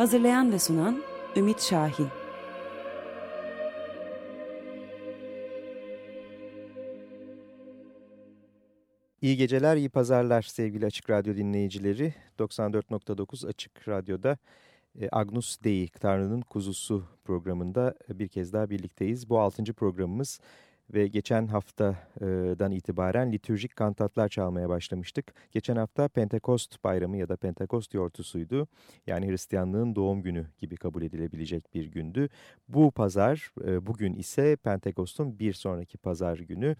Hazırlayan ve sunan Ümit Şahin İyi geceler, iyi pazarlar sevgili Açık Radyo dinleyicileri. 94.9 Açık Radyo'da e, Agnus Dei, Tanrı'nın Kuzusu programında bir kez daha birlikteyiz. Bu altıncı programımız ve geçen haftadan itibaren litürjik kantatlar çalmaya başlamıştık. Geçen hafta Pentekost bayramı ya da Pentekost yortusuydu. Yani Hristiyanlığın doğum günü gibi kabul edilebilecek bir gündü. Bu pazar, e, bugün ise Pentekost'un bir sonraki pazar günü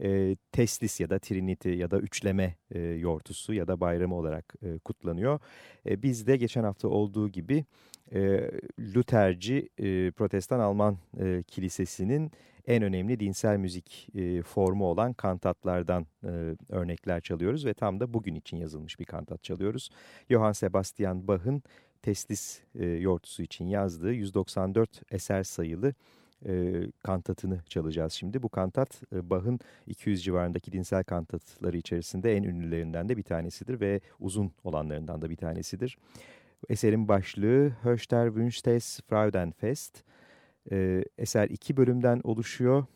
e, teslis ya da trinity ya da üçleme e, yortusu ya da bayramı olarak e, kutlanıyor. E, biz de geçen hafta olduğu gibi e, Lutherci e, Protestan Alman e, Kilisesi'nin en önemli dinsel müzik e, formu olan kantatlardan e, örnekler çalıyoruz ve tam da bugün için yazılmış bir kantat çalıyoruz. Johann Sebastian Bach'ın Teslis e, yortusu için yazdığı 194 eser sayılı e, kantatını çalacağız şimdi. Bu kantat e, Bach'ın 200 civarındaki dinsel kantatları içerisinde en ünlülerinden de bir tanesidir ve uzun olanlarından da bir tanesidir. Eserin başlığı Höchster Wünstes Freudenfest. E, eser iki bölümden oluşuyor.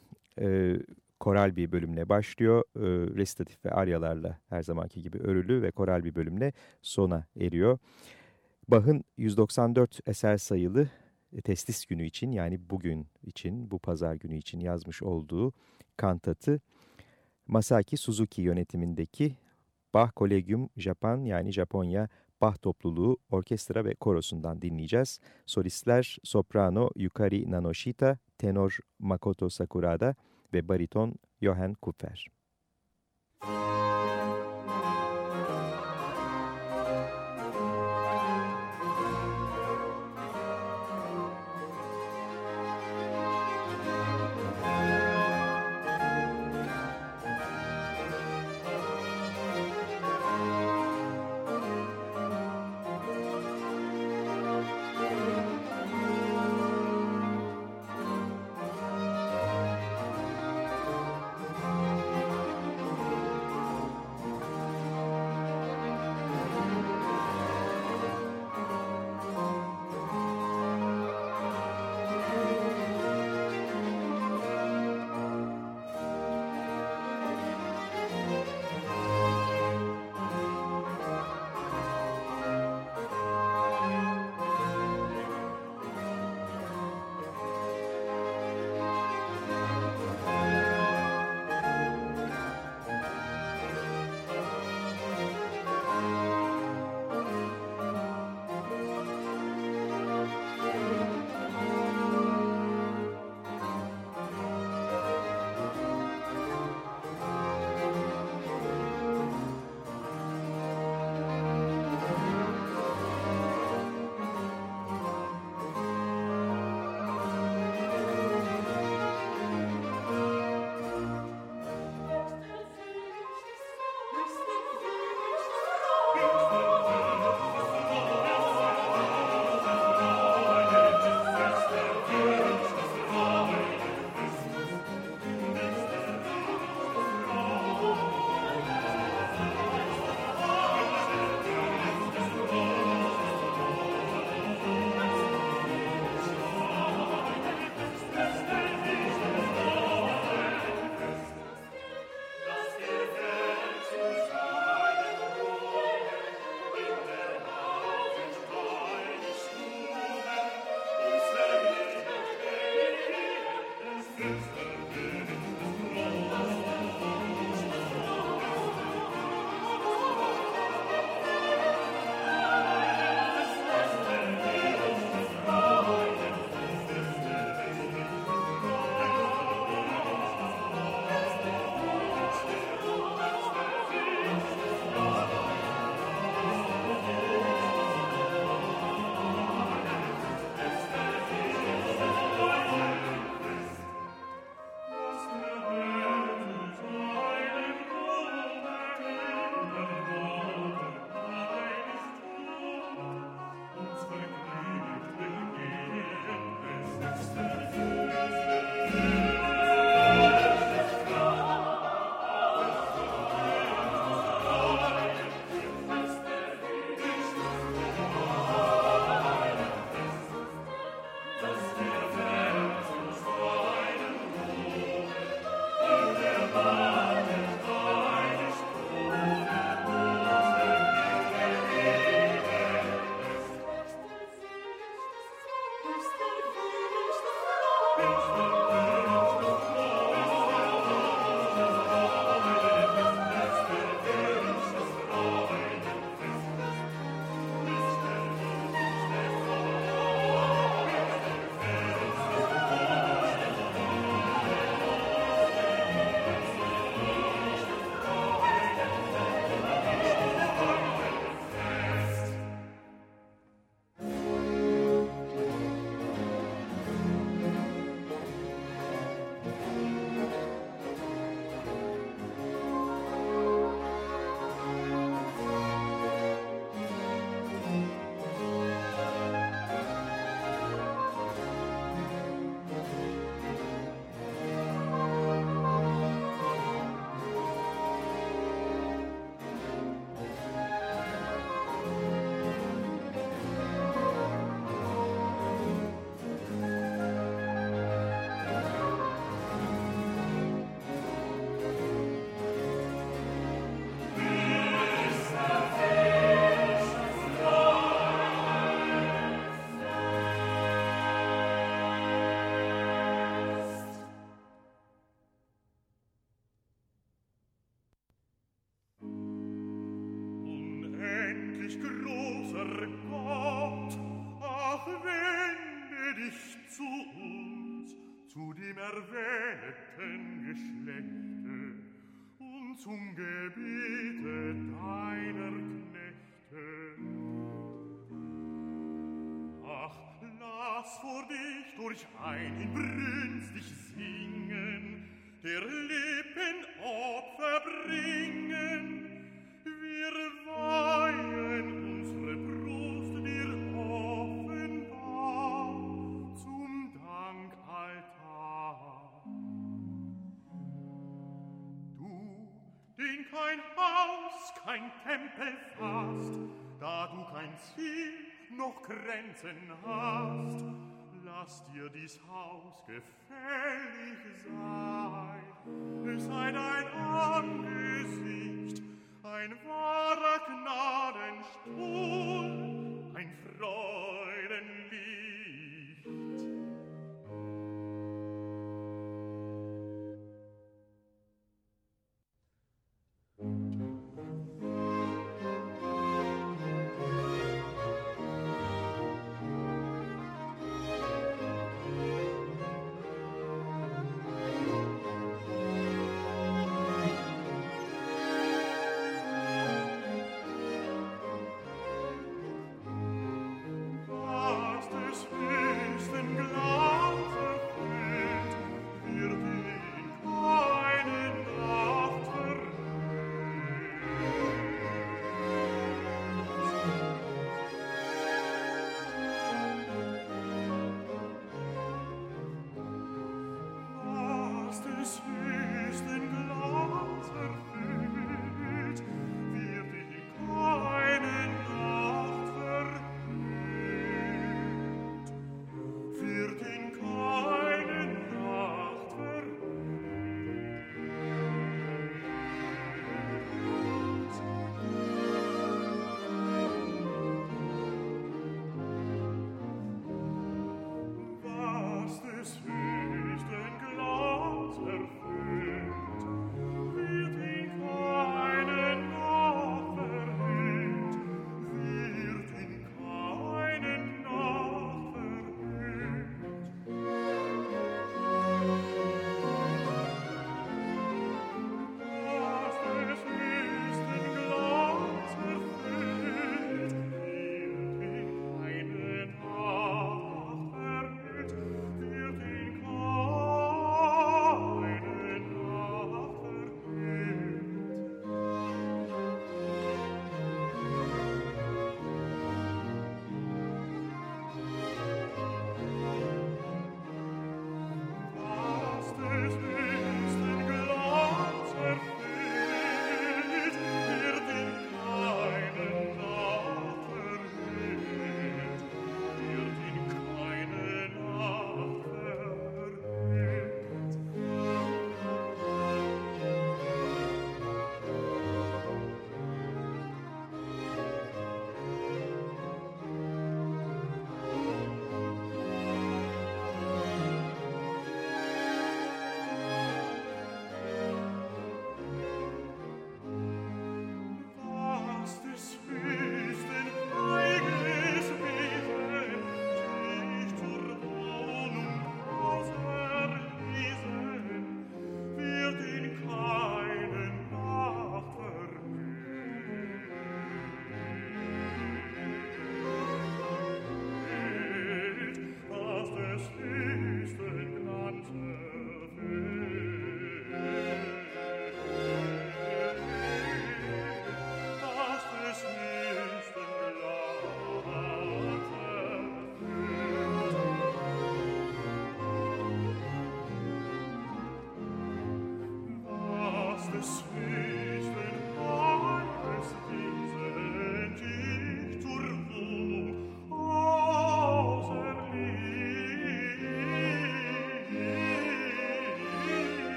E, koral bir bölümle başlıyor. E, resitatif ve aryalarla her zamanki gibi örülü ve koral bir bölümle sona eriyor. Bach'ın 194 eser sayılı e, testis günü için yani bugün için bu pazar günü için yazmış olduğu kantatı Masaki Suzuki yönetimindeki Bach Collegium Japan yani Japonya Bach topluluğu orkestra ve korosundan dinleyeceğiz. Solistler soprano Yukari Nanoshita, tenor Makoto Sakurada ve bariton Johann Kupfer. Müzik zum Gebete deiner Knechte. Ach, lass vor dich durch ein inbrünstig singen, der Lippen Opfer bringen, du kein Ziel noch Grenzen hast, lass dir dies Haus gefällig sein. Es sei dein Angesicht ein wahrer Gnadenstuhl, ein Freund.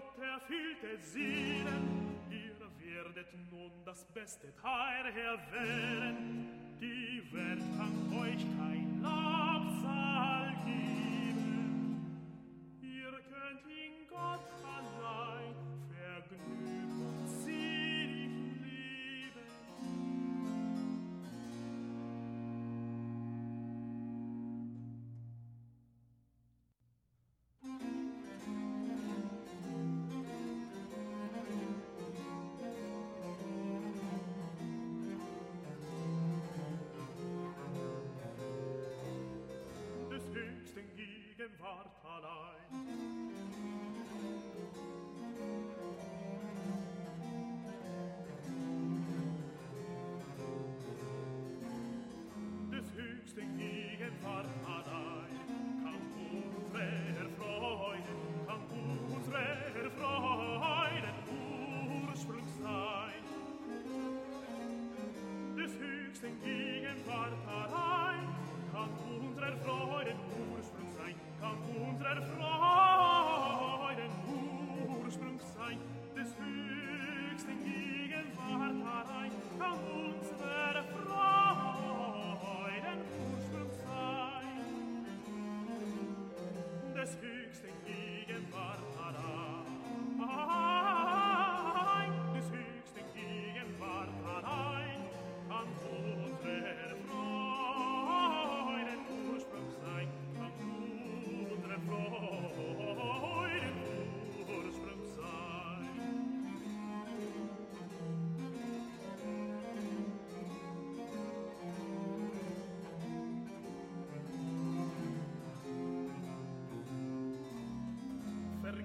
Gott erfüllte Sinnen, ihr werdet nun das beste Teil erwähnen, die Welt kann euch kein Lobsal geben.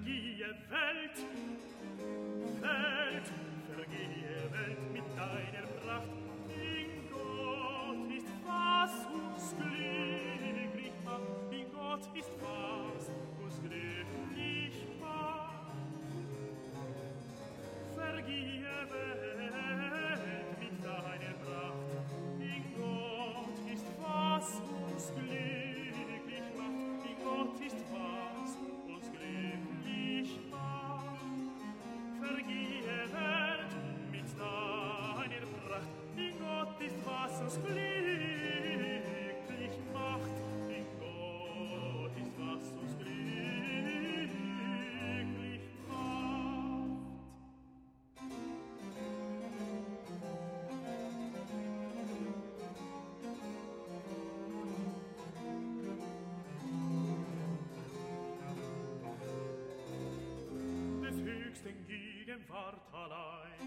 vergehe Welt, Welt, vergehe Welt mit deiner Pracht. In Gott ist was uns glücklich macht, in Gott ist was uns glücklich macht. Vergehe Welt, den Gingen wart allein.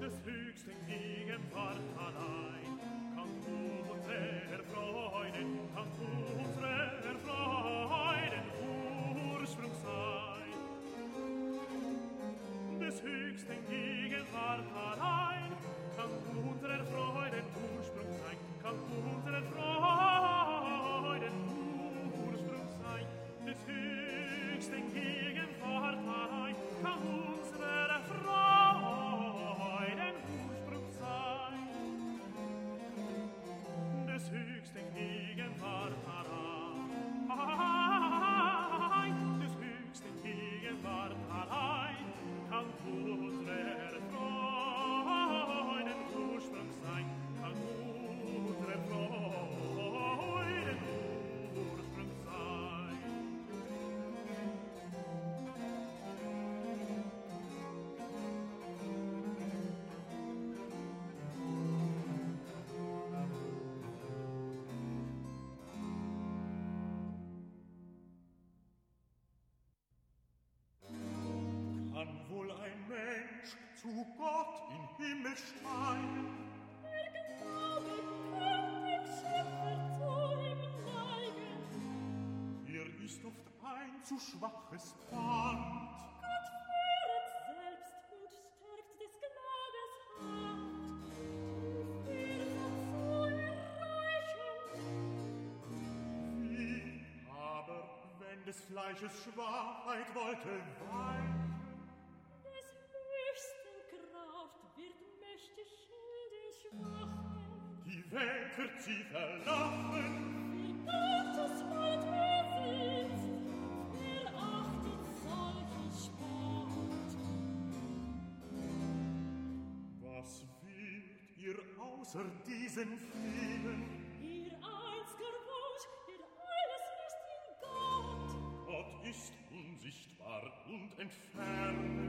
Des höchsten Gingen wart allein, kann du unsere erfreuen, kann du unsere erfreuen, Ursprung sein. Des höchsten Gingen zu Gott in Himmel steigen. Der Glaube kommt dem Schöpfer zu ihm neigen. Er ist oft ein zu schwaches Band. Gott führet selbst und stärkt des Glaubens Hand. Wir dazu erreichen. Wie aber, wenn des Fleisches Schwachheit wollte weichen, außer diesen vielen? Ihr einziger Wunsch, ihr alles ist in Gott. Gott ist unsichtbar und entfernt.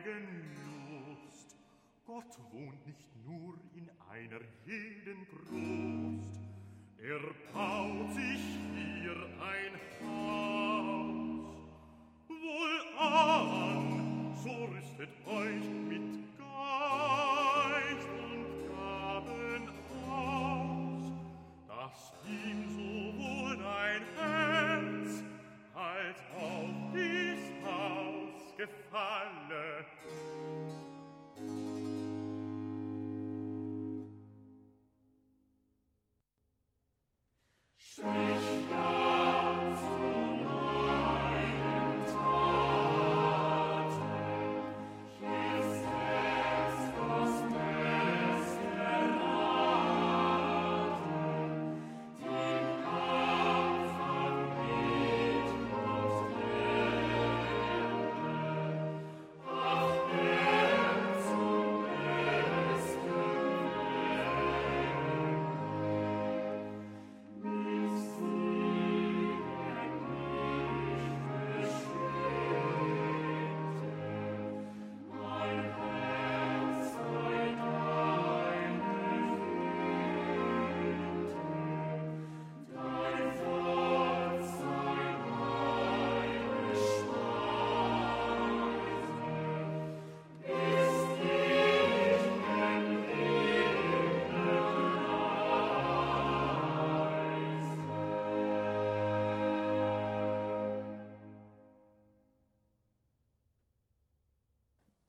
heiligen Lust. Gott wohnt nicht nur in einer jeden Brust,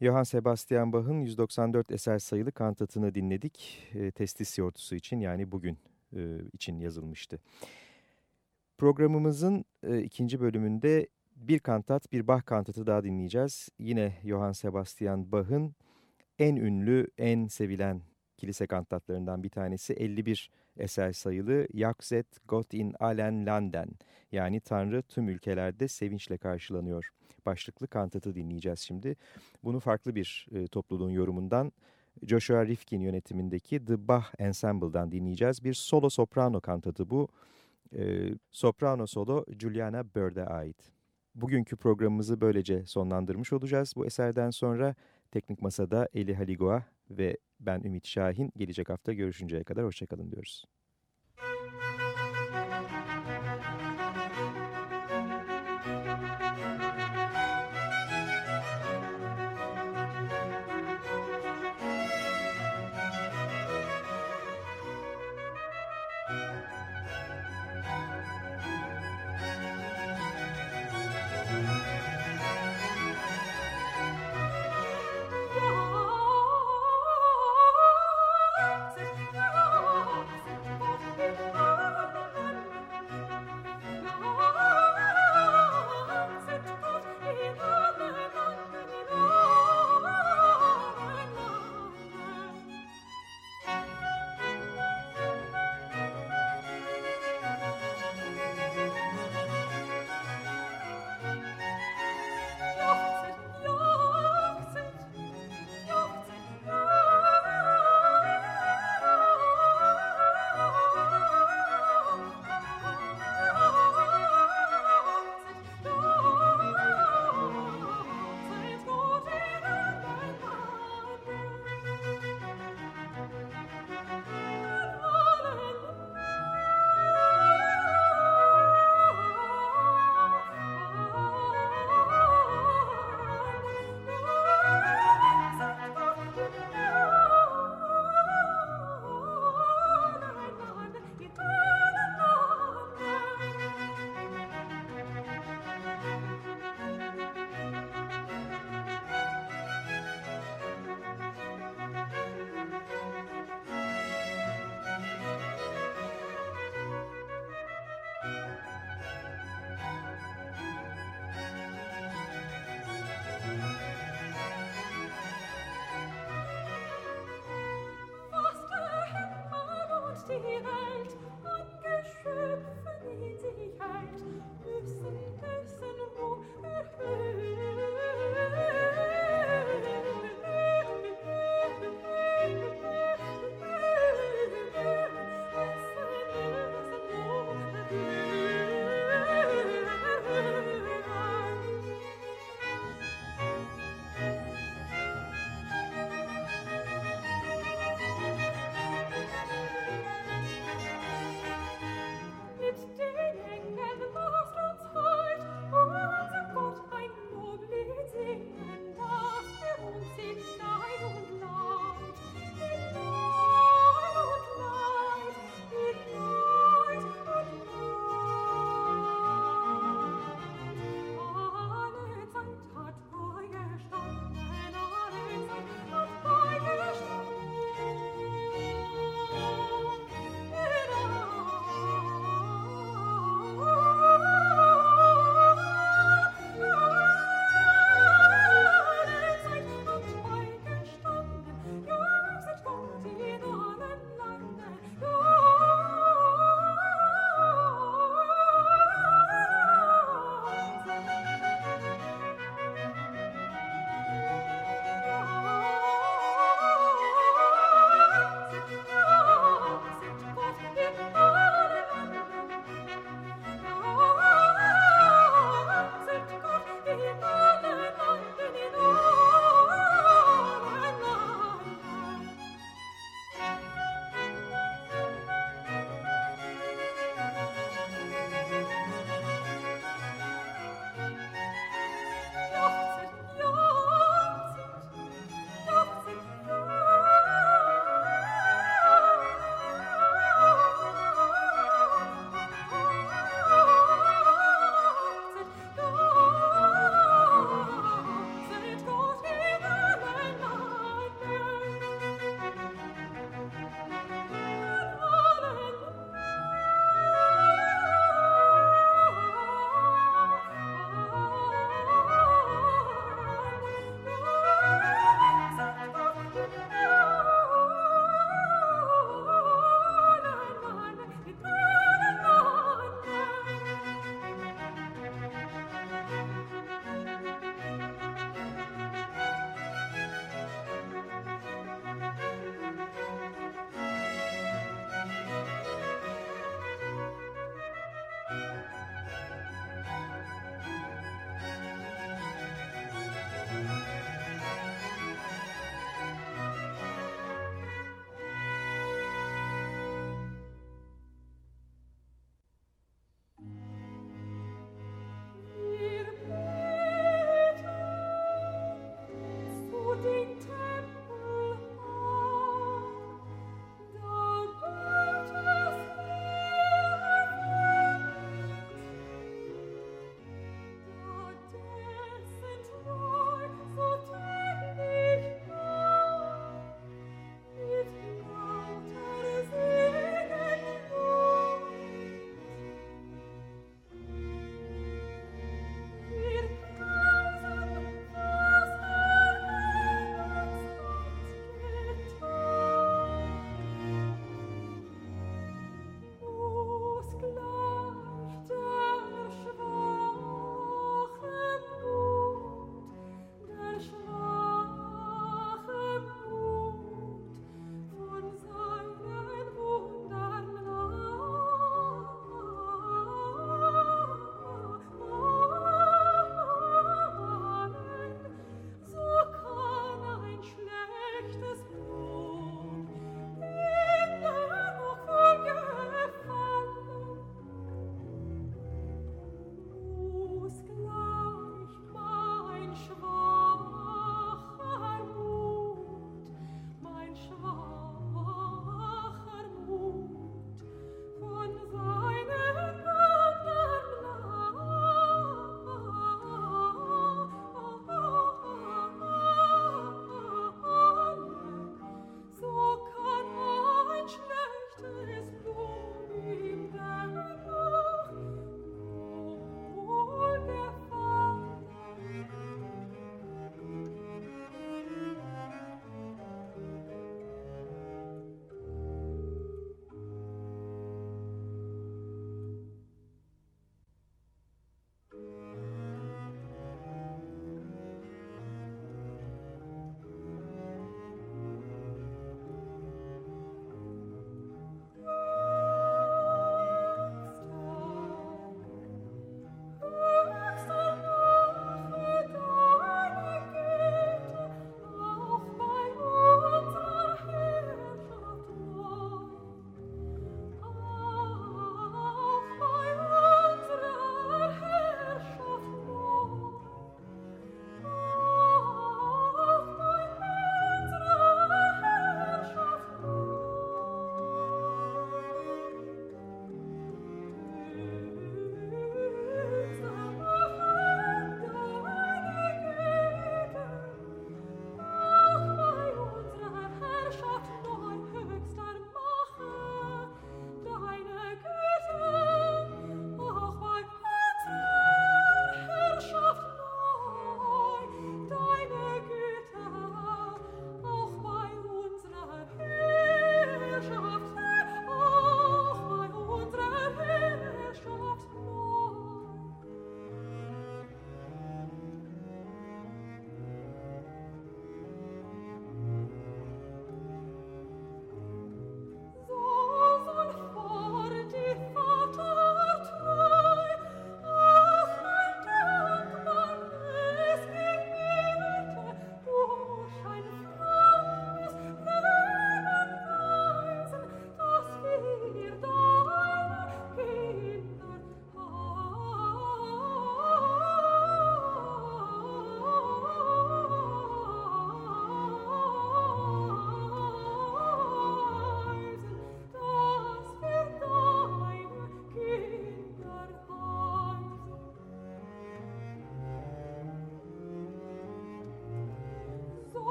Johann Sebastian Bach'ın 194 eser sayılı kantatını dinledik. E, testis yortusu için yani bugün e, için yazılmıştı. Programımızın e, ikinci bölümünde bir kantat, bir Bach kantatı daha dinleyeceğiz. Yine Johann Sebastian Bach'ın en ünlü, en sevilen kilise kantatlarından bir tanesi 51 eser sayılı Yakzet Gott in allen Landen yani Tanrı tüm ülkelerde sevinçle karşılanıyor başlıklı kantatı dinleyeceğiz şimdi. Bunu farklı bir e, topluluğun yorumundan Joshua Rifkin yönetimindeki The Bach Ensemble'dan dinleyeceğiz. Bir solo soprano kantatı bu. E, soprano solo Juliana Bird'e ait. Bugünkü programımızı böylece sonlandırmış olacağız. Bu eserden sonra Teknik Masa'da Eli Haligoa ve ben Ümit Şahin gelecek hafta görüşünceye kadar hoşçakalın diyoruz.